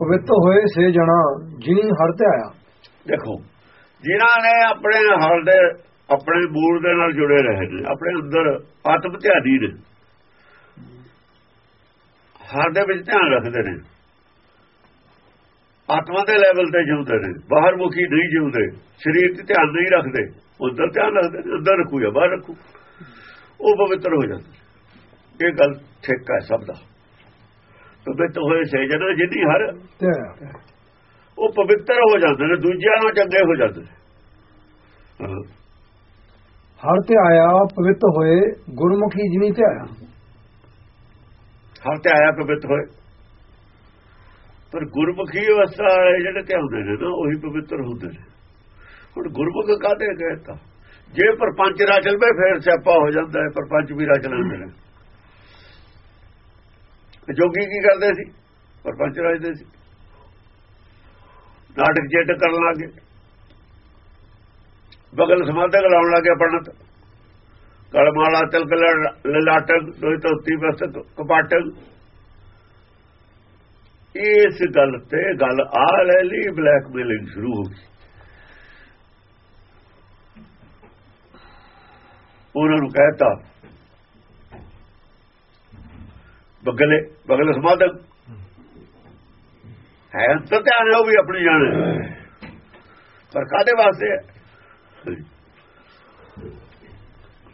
ਪਵਿੱਤ ਹੋਏ ਸੇ ਜਣਾ, ਜਿਨੀ ਹਰ ਤੇ ਆਇਆ। ਦੇਖੋ, ਜਿਨ੍ਹਾਂ ਨੇ ਆਪਣੇ ਹਰ ਦੇ, ਆਪਣੇ ਮੂਲ ਦੇ ਨਾਲ ਜੁੜੇ ਰਹੇ ਨੇ, ਆਪਣੇ ਅੰਦਰ ਆਤਮ ਧਿਆਨੀ ਨੇ, ਹਰ ਦੇ ਵਿੱਚ ਧਿਆਨ ਰੱਖਦੇ ਨੇ, ਆਤਮਾ ਦੇ ਲੈਵਲ ਤੇ ਜਿਉਂਦੇ ਨੇ, ਬਾਹਰ ਮੁਖੀ ਨਹੀਂ ਜਿਉਂਦੇ, ਸਰੀਰ ਤੇ ਧਿਆਨ ਨਹੀਂ ਰੱਖਦੇ, ਅੰਦਰ ਧਿਆਨ ਰੱਖਦੇ ਨੇ, ਅੰਦਰ ਰੱਖੂ ਜਾਂ ਬਾਹਰ ਰੱਖੂ, ਉਹ ਪਵਿੱਤਰ ਹੋ ਜਾਂਦੇ ਇਹ ਗੱਲ ਠੇਕਾ ਹੈ ਸਭ ਦਾ। ਪਵਿੱਤ ਹੋਏ ਸੇ ਜਨਾ ਜਿੱਦੀ ਹਰ ਉਹ ਪਵਿੱਤਰ ਹੋ ਜਾਂਦੇ ਨੇ ਦੂਜਿਆਂ ਨਾਲ ਚੰਗੇ ਹੋ ਜਾਂਦੇ ਨੇ। ਹਰ ਤੇ ਆਇਆ ਪਵਿੱਤ ਹੋਏ ਗੁਰਮੁਖੀ ਜਿਨੀ ਤੇ ਆਇਆ। ਹਰ ਤੇ ਆਇਆ ਪਵਿੱਤ ਹੋਏ। ਪਰ ਗੁਰਮੁਖੀ ਅਵਸਥਾ ਵਾਲੇ ਜਿਹੜੇ ਤੇ ਹੁੰਦੇ ਨੇ ਨਾ ਉਹੀ ਪਵਿੱਤਰ ਹੁੰਦੇ ਨੇ। ਹੁਣ ਗੁਰਮੁਖ ਕਾਹਦੇ ਕਹਿਤਾ ਜੇ ਪਰਪੰਚ ਰਚ ਲਵੇ ਫਿਰ ਸਿਆਪਾ ਹੋ ਜਾਂਦਾ ਹੈ ਪਰਪੰਚ ਵੀ ਰਚ ਲੈਂਦੇ ਨੇ। ਜੋਗੀ ਕੀ ਕਰਦੇ ਸੀ? ਪਰਪੰਚ ਰਚਦੇ ਸੀ। ਨਾਟਕ ਚੇਟ ਕਰਨ ਲੱਗੇ। ਬਗਲ ਸਮਾਧਕ ਲਾਉਣ ਲੱਗੇ ਪੰਡਤ ਕਲਮਾਲਾ ਤਿਲਕ ਲ- ਲਲਾਟਕ, ਦੋਈ ਤੋਤੀ ਬਸਤ, ਕਪਾਟਕ। ਇਸ ਗੱਲ ਤੇ ਗੱਲ ਆ ਲੈ ਲਈ ਬਲੈਕਮੇਲਿੰਗ ਸ਼ੁਰੂ ਹੋ ਗਈ। ਉਹਨਾਂ ਨੂੰ ਕਹਿਤਾ ਬਗਲੇ ਬਗਲ ਸਮਾਧਕ ਹੈ ਤਾਂ ਧਿਆਨ ਉਹ ਵੀ ਆਪਣੀ ਜਾਣ ਪਰ ਕਾਦੇ ਵਾਸਤੇ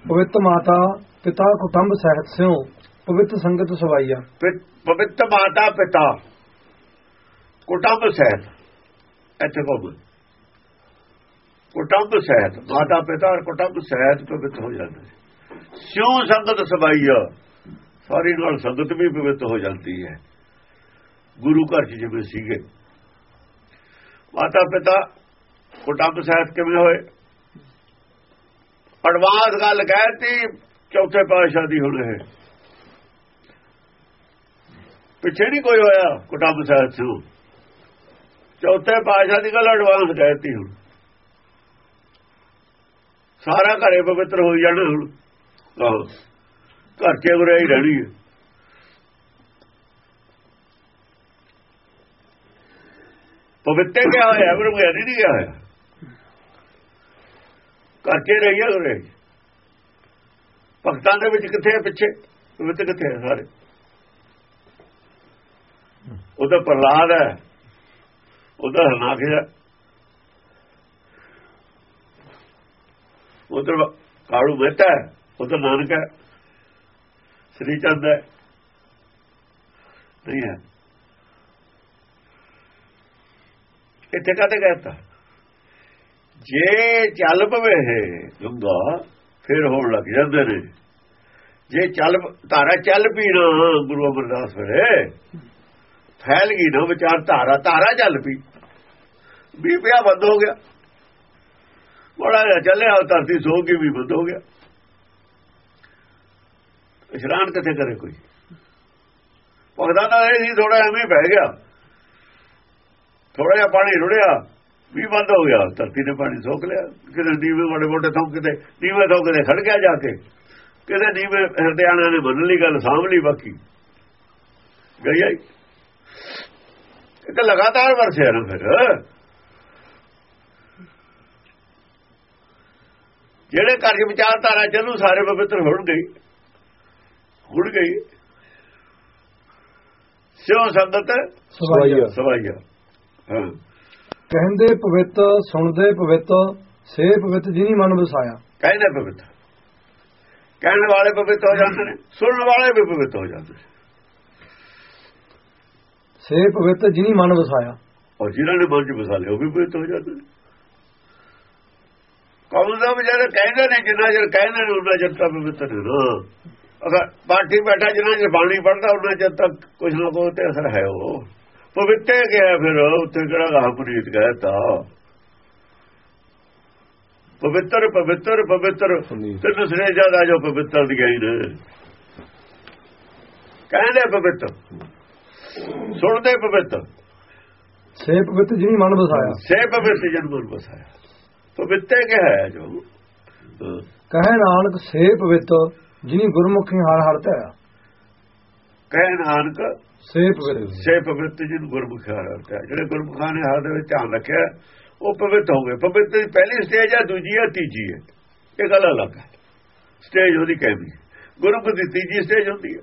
ਪਵਿੱਤ ਮਾਤਾ ਪਿਤਾ ਕੁਟੰਬ ਸਹਿਤ ਸਿਉ ਪਵਿੱਤ ਸੰਗਤ ਸਵਾਈਆ। ਪਵਿੱਤ ਮਾਤਾ ਪਿਤਾ ਕੁਟੰਬ ਸਹਿਤ। ਇੱਥੇ ਕੋਲ ਕੁਟੰਬ ਸਹਿਤ ਮਾਤਾ ਪਿਤਾ ਔਰ ਕੁਟੰਬ ਸਹਿਤ ਪਵਿੱਤ ਹੋ ਜਾਂਦੇ। ਸਿਉ ਸੰਗਤ ਸਬਾਈਆ ਸਾਰੀ ਨਾਲ ਸੰਗਤ ਵੀ ਪਵਿੱਤ ਹੋ ਜਾਂਦੀ ਹੈ। ਗੁਰੂ ਘਰ ਚ ਜਿਵੇਂ ਸੀਗੇ। ਮਾਤਾ ਪਿਤਾ ਕੁਟੰਬ ਸਾਹਿਬ ਕਿਵੇਂ ਹੋਏ? ਅਡਵਾਂਸ ਗੱਲ ਕਹਿਤੀ, ਚੌਥੇ ਪਾਤਸ਼ਾਹ ਦੀ ਹੁਣ ਇਹ। ਪਿੱਛੇ ਨਹੀਂ ਕੋਈ ਹੋਇਆ ਕੁਟੰਬ ਸਾਹਿਬ ਤੋਂ। ਚੌਥੇ ਪਾਤਸ਼ਾਹ ਦੀ ਗੱਲ ਐਡਵਾਂਸ ਕਹਿਤੀ ਹੁਣ। ਸਾਰਾ ਘਰੇ ਪਵਿੱਤਰ ਹੋ ਜਾਣਾ ਹੁਣ। ਆਹੋ। ਘਰ ਚ ਉਰੇ ਰਹਿਣੀ ਹੈ। ਪਵਿੱਤੇ ਕਿਆ ਹੋਇਆ? ਬਰਮ ਗਿਆ ਨਹੀਂ ਗਿਆ ਹੋਇਆ। ਘਰ ਚ ਰਹੀਏ ਉਰੇ। ਭਗਤਾਂ ਦੇ ਵਿੱਚ ਕਿੱਥੇ ਹੈ ਪਿੱਛੇ? ਪਵਿੱਤਰ ਕਿੱਥੇ ਹੈ ਸਾਰੇ? ਉਹਦਾ ਪ੍ਰਲਾਦ ਹੈ। ਉਹਦਾ ਹਰਨਾਖ ਹੈ। ਉਧਰ ਕਾਲੂ ਮਹਿਤਾ ਹੈ। ਉਧਰ ਨਾਨਕ ਹੈ। ਸ੍ਰੀ ਚੰਦ ਹੈ। ਨਹੀਂ ਹੈ। ਇੱਥੇ ਕਾਤੇ ਕਹਤਾ ਜੇ ਚੱਲ ਪਵੇ ਗੰਗਾ ਫਿਰ ਹੋਣ ਲੱਗ ਜਾਂਦੇ ਨੇ। ਜੇ ਚੱਲ ਧਾਰਾ ਚੱਲ ਪੀ ਨਾ ਗੁਰੂ ਅਮਰਦਾਸ ਵੇਲੇ, ਫੈਲ ਗਈ ਨਾ ਵਿਚਾਰ ਧਾਰਾ ਧਾਰਾ ਚੱਲ ਪਈ। ਵੀ ਪਿਆ, ਬੰਦ ਹੋ ਗਿਆ। ਬੜਾ ਜਿਹਾ ਚੱਲਿਆ ਉਹ ਧਰਤੀ ਸੋ ਗਈ ਵੀ ਬੰਦ ਹੋ ਗਿਆ। ਇਸ਼ਨਾਨ ਕਿੱਥੇ ਕਰੇ ਕੋਈ? ਭਗਤਾਂ ਦਾ ਇਹ ਸੀ ਥੋੜਾ ਐਵੇਂ ਹੀ ਪੈ ਗਿਆ। ਥੋੜਾ ਜਿਹਾ ਪਾਣੀ ਰੁੜਿਆ, ਵੀ ਬੰਦ ਹੋ ਗਿਆ। ਧਰਤੀ ਨੇ ਪਾਣੀ ਸੋਖ ਲਿਆ। ਕਿਤੇ ਦੀਵੇ ਮੋਟੇ ਮੋਟੇ ਥੋਂ ਕਿਤੇ ਦੀਵੇ ਥੋਂ ਕਿਤੇ ਖੜ ਗਿਆ ਜਾ ਕੇ। ਕਿਤੇ ਦੀਵੇ ਹਿਰਦਿਆਣਾ ਨੇ ਮੰਨ ਲਈ ਗੱਲ ਸਾਂਭ ਲਈ ਬਾਕੀ। ਗਈ ਆਈ। ਇਹ ਤਾਂ ਲਗਾਤਾਰ ਵਰਸਿਆ ਨਾ ਫਿਰ। ਜਿਹੜੇ ਘਰ ਚ ਵਿਚਾਰਧਾਰਾ ਚੱਲੂ, ਸਾਰੇ ਪਵਿੱਤਰ ਹੋਣ ਗਈ ਹੁੜ ਗਈ। ਸਿਉ ਸੰਗਤ ਸਵਾਈਆ। ਸਵਾਈਆ। ਹਾਂ। ਕਹਿੰਦੇ ਪਵਿੱਤ ਸੁਣਦੇ ਪਵਿੱਤ ਸੇ ਪਵਿੱਤ ਜਿਨੀ ਮਨ ਵਸਾਇਆ। ਕਹਿੰਦੇ ਪਵਿੱਤ। ਕਹਿਣ ਵਾਲੇ ਪਵਿੱਤ ਹੋ ਜਾਂਦੇ ਨੇ ਸੁਣਨ ਵਾਲੇ ਵੀ ਪਵਿੱਤ ਹੋ ਜਾਂਦੇ ਸੇ ਪਵਿੱਤ ਜਿਨੀ ਮਨ ਵਸਾਇਆ। ਔਰ ਜਿਨ੍ਹਾਂ ਨੇ ਮਨ ਚ ਵਸਾ ਲਿਆ ਉਹ ਵੀ ਪਵਿੱਤ ਹੋ ਜਾਂਦੇ ਨੇ। ਕੌਣ ਦਾ ਵਿਚਾਰੇ ਕਹਿੰਦੇ ਨੇ ਜਿੰਨਾ ਚਿਰ ਕਹਿੰਦੇ ਨੇ ਉਹਨਾਂ ਚਿਰ ਤਾਂ ਪਵਿੱਤਰ ਨਾ। ਅਗਰ ਪਾਠੀ ਬੈਠਾ ਜਿੰਨਾ ਚਿਰ ਬਾਣੀ ਪੜਦਾ ਉਹਨਾਂ ਚਿਰ ਤੱਕ ਕੁਝ ਨਾ ਕੋਈ ਤੇ ਅਸਰ ਹੈ ਉਹ। ਪਵਿੱਤੇ ਗਿਆ ਫਿਰ ਉੱਥੇ ਕਿਹੜਾ ਗਾ ਪ੍ਰੀਤ ਕਹਤਾ? ਪਵਿੱਤਰ ਪਵਿੱਤਰ ਪਵਿੱਤਰ। ਤਿੰਨ ਸ੍ਰੇ ਜ਼ਿਆਦਾ ਜੋ ਪਵਿੱਤਰ ਦੀਆਂ ਹੀ ਨੇ ਕਹਿੰਦੇ ਪਵਿੱਤਰ। ਸੁਣਦੇ ਪਵਿੱਤਰ। ਸੇ ਪਵਿੱਤ ਜਿਨੀ ਮਨ ਵਸਾਇਆ। ਸੇ ਪਵਿੱਤਰ ਜਨ ਮਨ ਬਸਾਇਆ ਪਵਿੱਤੇ ਕੇ ਹੈ ਜੋ। ਕਹੇ ਨਾਨਕ ਸੇ ਪਵਿੱਤ ਜਿਨੀ ਗੁਰਮੁਖੀ ਹਰ ਹਰ ਧਿਆਇਆ ਕਹਿ ਨਾਨਕ ਸੇ ਪਵਿੱਤ ਸੇ ਪਵਿੱਤ ਜਿਹਨੂੰ ਗੁਰਮੁਖਾਂ ਰੱਖਿਆ ਜਿਹੜੇ ਗੁਰਮੁਖਾਂ ਨੇ ਹੱਥ ਵਿੱਚ ਧਿਆਨ ਰੱਖਿਆ ਉਹ ਪਵਿੱਤ ਹੋ ਗਏ। ਪਵਿੱਤ ਦੀ ਪਹਿਲੀ ਸਟੇਜ ਹੈ ਦੂਜੀ ਹੈ ਤੀਜੀ ਹੈ ਇਹ ਗੱਲ ਅਲੱਗ ਹੈ ਸਟੇਜ ਉਹਦੀ ਕਹਿੰਦੀ ਗੁਰਮੁਖ ਦੀ ਤੀਜੀ ਸਟੇਜ ਹੁੰਦੀ ਹੈ